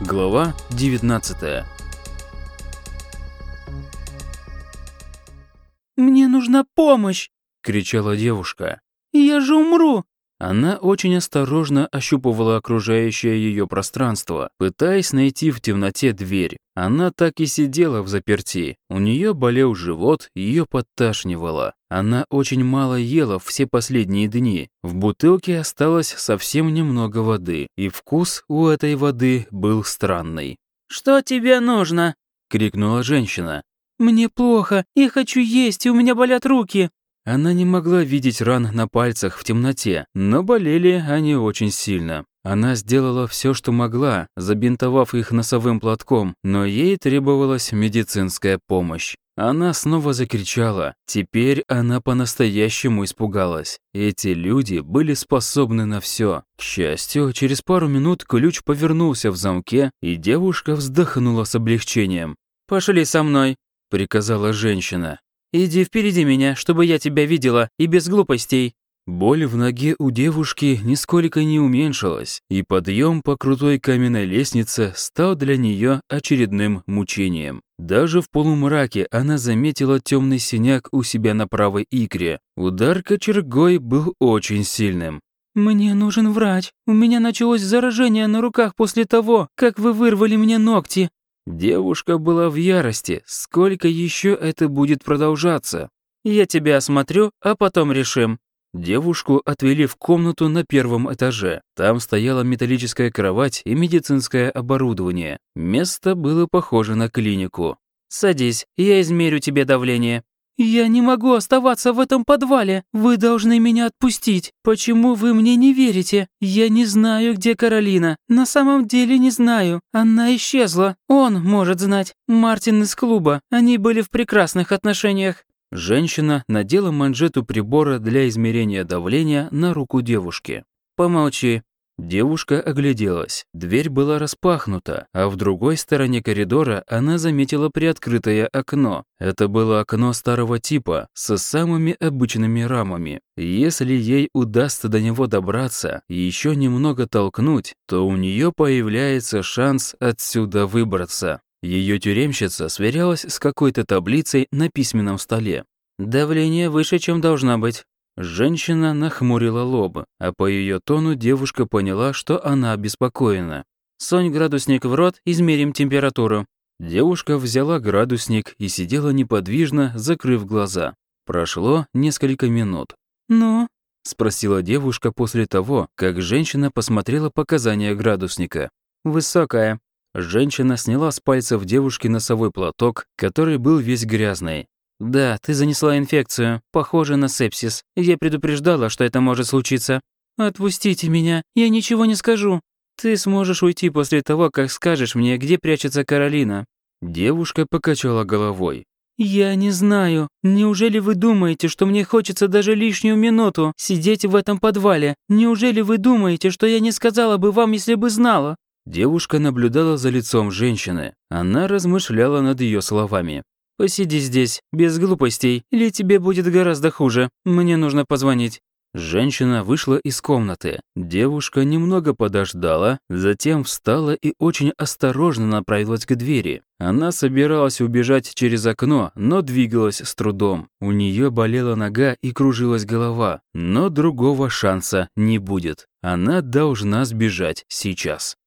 Глава 19 «Мне нужна помощь!» – кричала девушка. «Я же умру!» Она очень осторожно ощупывала окружающее ее пространство, пытаясь найти в темноте дверь. Она так и сидела в заперти. У нее болел живот, ее подташнивало. Она очень мало ела все последние дни. В бутылке осталось совсем немного воды, и вкус у этой воды был странный. «Что тебе нужно?» — крикнула женщина. «Мне плохо, я хочу есть, и у меня болят руки». Она не могла видеть ран на пальцах в темноте, но болели они очень сильно. Она сделала все, что могла, забинтовав их носовым платком, но ей требовалась медицинская помощь. Она снова закричала. Теперь она по-настоящему испугалась. Эти люди были способны на все. К счастью, через пару минут ключ повернулся в замке, и девушка вздохнула с облегчением. «Пошли со мной», — приказала женщина. Иди впереди меня, чтобы я тебя видела, и без глупостей». Боль в ноге у девушки нисколько не уменьшилась, и подъем по крутой каменной лестнице стал для нее очередным мучением. Даже в полумраке она заметила темный синяк у себя на правой икре. Удар кочергой был очень сильным. «Мне нужен врач. У меня началось заражение на руках после того, как вы вырвали мне ногти. Девушка была в ярости. Сколько еще это будет продолжаться? Я тебя осмотрю, а потом решим. Девушку отвели в комнату на первом этаже. Там стояла металлическая кровать и медицинское оборудование. Место было похоже на клинику. «Садись, я измерю тебе давление». «Я не могу оставаться в этом подвале. Вы должны меня отпустить. Почему вы мне не верите? Я не знаю, где Каролина. На самом деле не знаю. Она исчезла. Он может знать. Мартин из клуба. Они были в прекрасных отношениях». Женщина надела манжету прибора для измерения давления на руку девушки. «Помолчи. Девушка огляделась. Дверь была распахнута, а в другой стороне коридора она заметила приоткрытое окно. Это было окно старого типа, со самыми обычными рамами. Если ей удастся до него добраться и еще немного толкнуть, то у нее появляется шанс отсюда выбраться. Ее тюремщица сверялась с какой-то таблицей на письменном столе. «Давление выше, чем должна быть. Женщина нахмурила лоб, а по ее тону девушка поняла, что она обеспокоена. «Сонь градусник в рот, измерим температуру». Девушка взяла градусник и сидела неподвижно, закрыв глаза. Прошло несколько минут. «Ну?» – спросила девушка после того, как женщина посмотрела показания градусника. «Высокая». Женщина сняла с пальцев девушки носовой платок, который был весь грязный. «Да, ты занесла инфекцию, похоже на сепсис. Я предупреждала, что это может случиться». «Отпустите меня, я ничего не скажу. Ты сможешь уйти после того, как скажешь мне, где прячется Каролина». Девушка покачала головой. «Я не знаю. Неужели вы думаете, что мне хочется даже лишнюю минуту сидеть в этом подвале? Неужели вы думаете, что я не сказала бы вам, если бы знала?» Девушка наблюдала за лицом женщины. Она размышляла над ее словами. Посиди здесь, без глупостей, или тебе будет гораздо хуже. Мне нужно позвонить». Женщина вышла из комнаты. Девушка немного подождала, затем встала и очень осторожно направилась к двери. Она собиралась убежать через окно, но двигалась с трудом. У нее болела нога и кружилась голова, но другого шанса не будет. Она должна сбежать сейчас.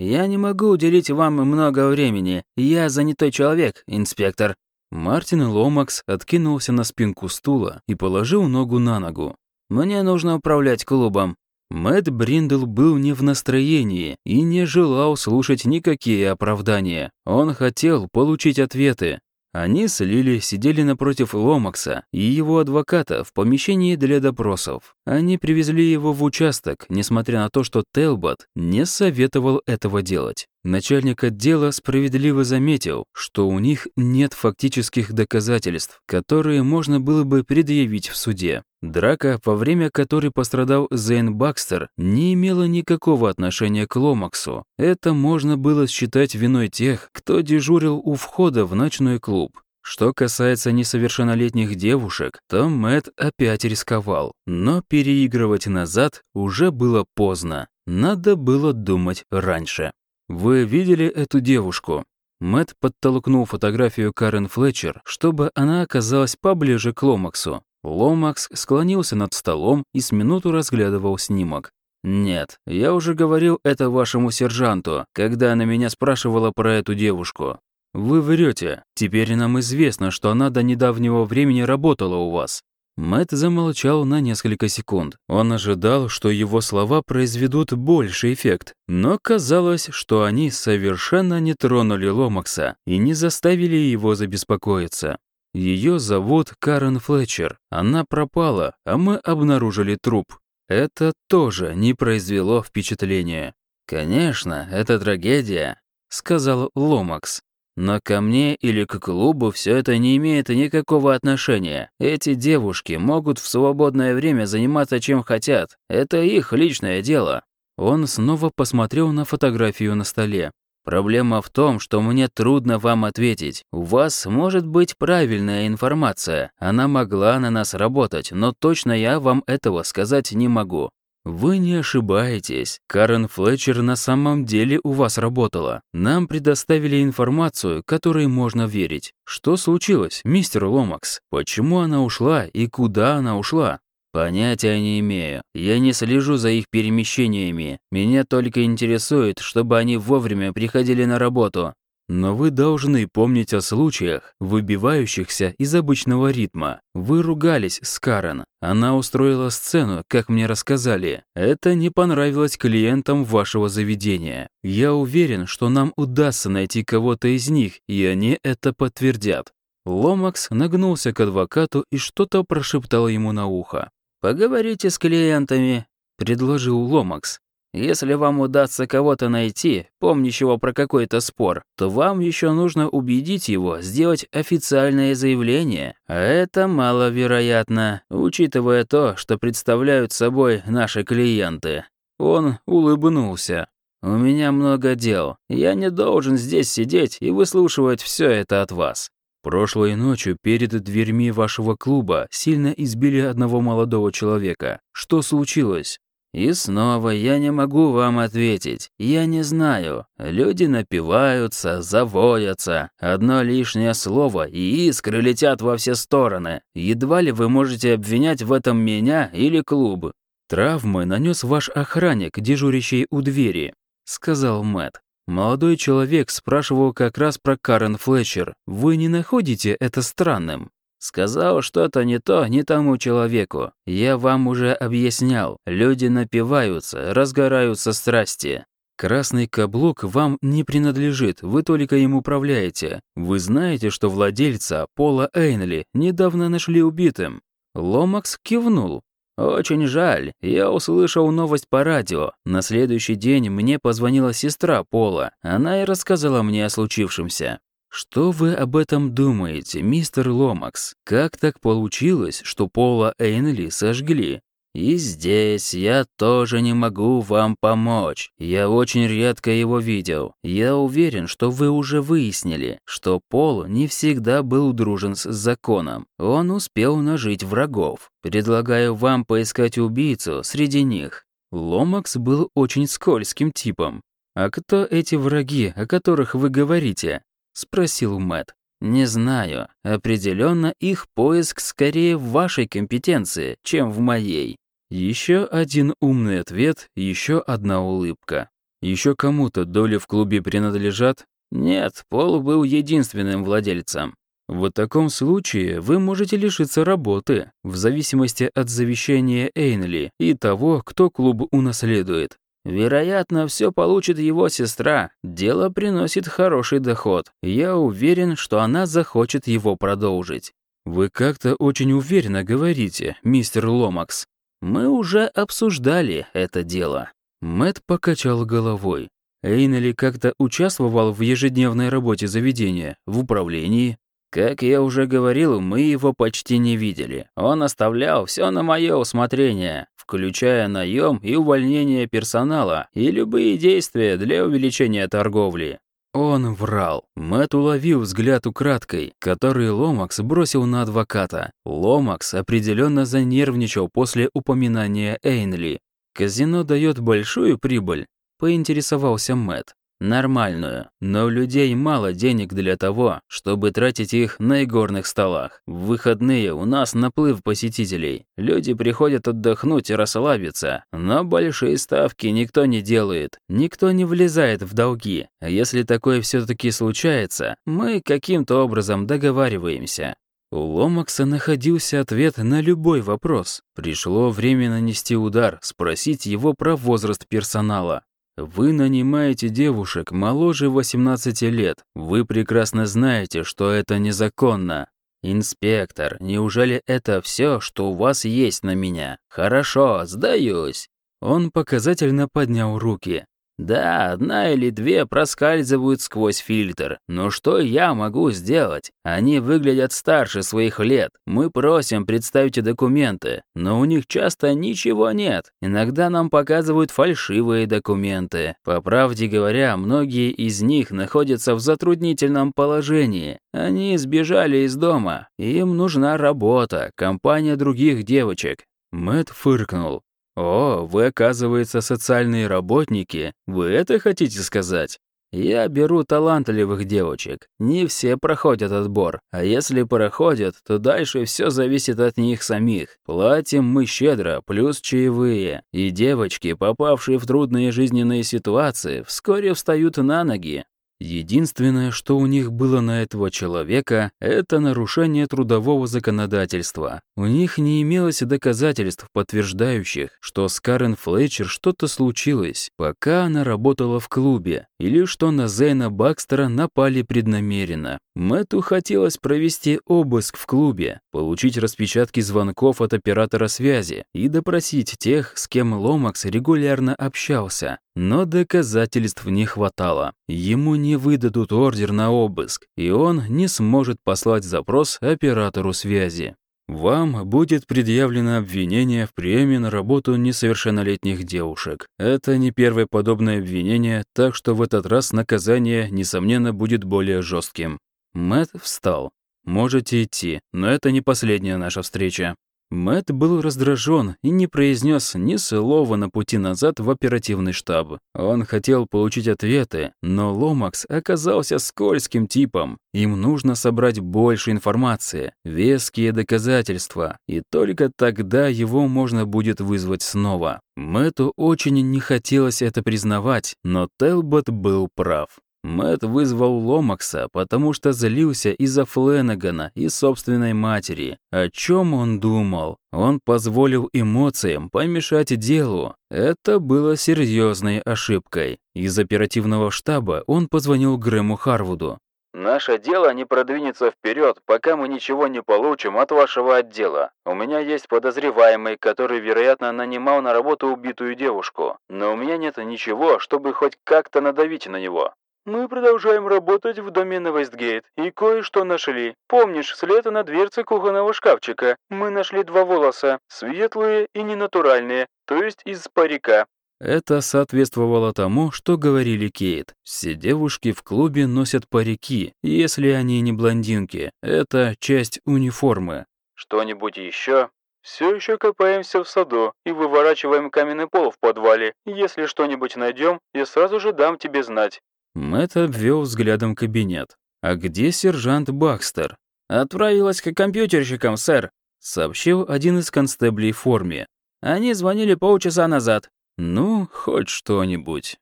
«Я не могу уделить вам много времени. Я занятой человек, инспектор». Мартин Ломакс откинулся на спинку стула и положил ногу на ногу. «Мне нужно управлять клубом». Мэтт Бриндл был не в настроении и не желал слушать никакие оправдания. Он хотел получить ответы. Они с Лили сидели напротив Ломакса и его адвоката в помещении для допросов. Они привезли его в участок, несмотря на то, что Телбот не советовал этого делать. Начальник отдела справедливо заметил, что у них нет фактических доказательств, которые можно было бы предъявить в суде. Драка, во время которой пострадал Зейн Бакстер, не имела никакого отношения к Ломаксу. Это можно было считать виной тех, кто дежурил у входа в ночной клуб. Что касается несовершеннолетних девушек, то Мэт опять рисковал, но переигрывать назад уже было поздно. Надо было думать раньше. Вы видели эту девушку? Мэт подтолкнул фотографию Карен Флетчер, чтобы она оказалась поближе к Ломаксу. Ломакс склонился над столом и с минуту разглядывал снимок. «Нет, я уже говорил это вашему сержанту, когда она меня спрашивала про эту девушку. Вы врете. Теперь нам известно, что она до недавнего времени работала у вас. Мэт замолчал на несколько секунд. Он ожидал, что его слова произведут больший эффект, но казалось, что они совершенно не тронули Ломакса и не заставили его забеспокоиться. Ее зовут Карен Флетчер. Она пропала, а мы обнаружили труп. Это тоже не произвело впечатления. «Конечно, это трагедия», — сказал Ломакс. Но ко мне или к клубу все это не имеет никакого отношения. Эти девушки могут в свободное время заниматься чем хотят. Это их личное дело. Он снова посмотрел на фотографию на столе. Проблема в том, что мне трудно вам ответить. У вас может быть правильная информация. Она могла на нас работать, но точно я вам этого сказать не могу. «Вы не ошибаетесь. Карен Флетчер на самом деле у вас работала. Нам предоставили информацию, которой можно верить. Что случилось, мистер Ломакс? Почему она ушла и куда она ушла?» «Понятия не имею. Я не слежу за их перемещениями. Меня только интересует, чтобы они вовремя приходили на работу. Но вы должны помнить о случаях, выбивающихся из обычного ритма. Вы ругались с Карен. Она устроила сцену, как мне рассказали. Это не понравилось клиентам вашего заведения. Я уверен, что нам удастся найти кого-то из них, и они это подтвердят. Ломакс нагнулся к адвокату и что-то прошептал ему на ухо. «Поговорите с клиентами», — предложил Ломакс. Если вам удастся кого-то найти, помнящего про какой-то спор, то вам еще нужно убедить его сделать официальное заявление. А это маловероятно, учитывая то, что представляют собой наши клиенты. Он улыбнулся. «У меня много дел. Я не должен здесь сидеть и выслушивать все это от вас. Прошлой ночью перед дверьми вашего клуба сильно избили одного молодого человека. Что случилось? И снова я не могу вам ответить. Я не знаю. Люди напиваются, заводятся. Одно лишнее слово, и искры летят во все стороны. Едва ли вы можете обвинять в этом меня или клуб. Травмы нанес ваш охранник, дежурящий у двери, сказал Мэт. Молодой человек спрашивал как раз про Карен Флетчер. Вы не находите это странным? Сказал что-то не то не тому человеку. Я вам уже объяснял. Люди напиваются, разгораются страсти. Красный каблук вам не принадлежит, вы только им управляете. Вы знаете, что владельца Пола Эйнли недавно нашли убитым. Ломакс кивнул. «Очень жаль. Я услышал новость по радио. На следующий день мне позвонила сестра Пола. Она и рассказала мне о случившемся. Что вы об этом думаете, мистер Ломакс? Как так получилось, что Пола Эйнли сожгли? И здесь я тоже не могу вам помочь. Я очень редко его видел. Я уверен, что вы уже выяснили, что Пол не всегда был дружен с законом. Он успел нажить врагов. Предлагаю вам поискать убийцу среди них. Ломакс был очень скользким типом. А кто эти враги, о которых вы говорите? Спросил Мэт. Не знаю. Определенно их поиск скорее в вашей компетенции, чем в моей. Еще один умный ответ, еще одна улыбка. Еще кому-то доли в клубе принадлежат? Нет, Пол был единственным владельцем. В таком случае вы можете лишиться работы, в зависимости от завещания Эйнли и того, кто клуб унаследует. Вероятно, все получит его сестра. Дело приносит хороший доход. Я уверен, что она захочет его продолжить. Вы как-то очень уверенно говорите, мистер Ломакс. Мы уже обсуждали это дело. Мэт покачал головой. Эйнели как-то участвовал в ежедневной работе заведения, в управлении. Как я уже говорил, мы его почти не видели. Он оставлял все на мое усмотрение включая наем и увольнение персонала и любые действия для увеличения торговли. Он врал. Мэт уловил взгляд украдкой, который Ломакс бросил на адвоката. Ломакс определенно занервничал после упоминания Эйнли. Казино дает большую прибыль?» – поинтересовался Мэт. Нормальную, но у людей мало денег для того, чтобы тратить их на игорных столах. В выходные у нас наплыв посетителей. Люди приходят отдохнуть и расслабиться, но большие ставки никто не делает, никто не влезает в долги. А если такое все таки случается, мы каким-то образом договариваемся. У Ломакса находился ответ на любой вопрос. Пришло время нанести удар, спросить его про возраст персонала. Вы нанимаете девушек моложе 18 лет. Вы прекрасно знаете, что это незаконно. Инспектор, неужели это все, что у вас есть на меня? Хорошо, сдаюсь. Он показательно поднял руки. Да, одна или две проскальзывают сквозь фильтр. Но что я могу сделать? Они выглядят старше своих лет. Мы просим представить документы, но у них часто ничего нет. Иногда нам показывают фальшивые документы. По правде говоря, многие из них находятся в затруднительном положении. Они сбежали из дома. Им нужна работа, компания других девочек. Мэт фыркнул. «О, вы, оказывается, социальные работники. Вы это хотите сказать?» «Я беру талантливых девочек. Не все проходят отбор. А если проходят, то дальше все зависит от них самих. Платим мы щедро, плюс чаевые. И девочки, попавшие в трудные жизненные ситуации, вскоре встают на ноги. Единственное, что у них было на этого человека, это нарушение трудового законодательства. У них не имелось доказательств, подтверждающих, что с Карен Флетчер что-то случилось, пока она работала в клубе, или что на Зейна Бакстера напали преднамеренно. Мэтту хотелось провести обыск в клубе, получить распечатки звонков от оператора связи и допросить тех, с кем Ломакс регулярно общался. Но доказательств не хватало. Ему не выдадут ордер на обыск, и он не сможет послать запрос оператору связи. Вам будет предъявлено обвинение в приеме на работу несовершеннолетних девушек. Это не первое подобное обвинение, так что в этот раз наказание, несомненно, будет более жестким. Мэт встал. Можете идти, но это не последняя наша встреча. Мэт был раздражен и не произнес ни слова на пути назад в оперативный штаб. Он хотел получить ответы, но Ломакс оказался скользким типом. Им нужно собрать больше информации, веские доказательства, и только тогда его можно будет вызвать снова. Мэту очень не хотелось это признавать, но Телбот был прав. Мэт вызвал Ломакса, потому что злился из-за Фленагана и собственной матери. О чем он думал? Он позволил эмоциям помешать делу. Это было серьезной ошибкой. Из оперативного штаба он позвонил Грэму Харвуду. «Наше дело не продвинется вперед, пока мы ничего не получим от вашего отдела. У меня есть подозреваемый, который, вероятно, нанимал на работу убитую девушку. Но у меня нет ничего, чтобы хоть как-то надавить на него. Мы продолжаем работать в доме на Вестгейт и кое-что нашли. Помнишь, след на дверце кухонного шкафчика? Мы нашли два волоса, светлые и ненатуральные, то есть из парика. Это соответствовало тому, что говорили Кейт. Все девушки в клубе носят парики, если они не блондинки. Это часть униформы. Что-нибудь еще? Все еще копаемся в саду и выворачиваем каменный пол в подвале. Если что-нибудь найдем, я сразу же дам тебе знать. Мэтт обвел взглядом кабинет. «А где сержант Бакстер?» «Отправилась к компьютерщикам, сэр», — сообщил один из констеблей в форме. «Они звонили полчаса назад». «Ну, хоть что-нибудь».